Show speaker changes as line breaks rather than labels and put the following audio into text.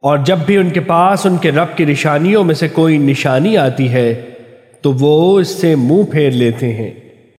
اور جب بھی ان کے پاس ان کے رب کی نشانیوں میں سے کوئی نشانی آتی ہے، تو وہ اس سے منہ پھیر لیتے ہیں۔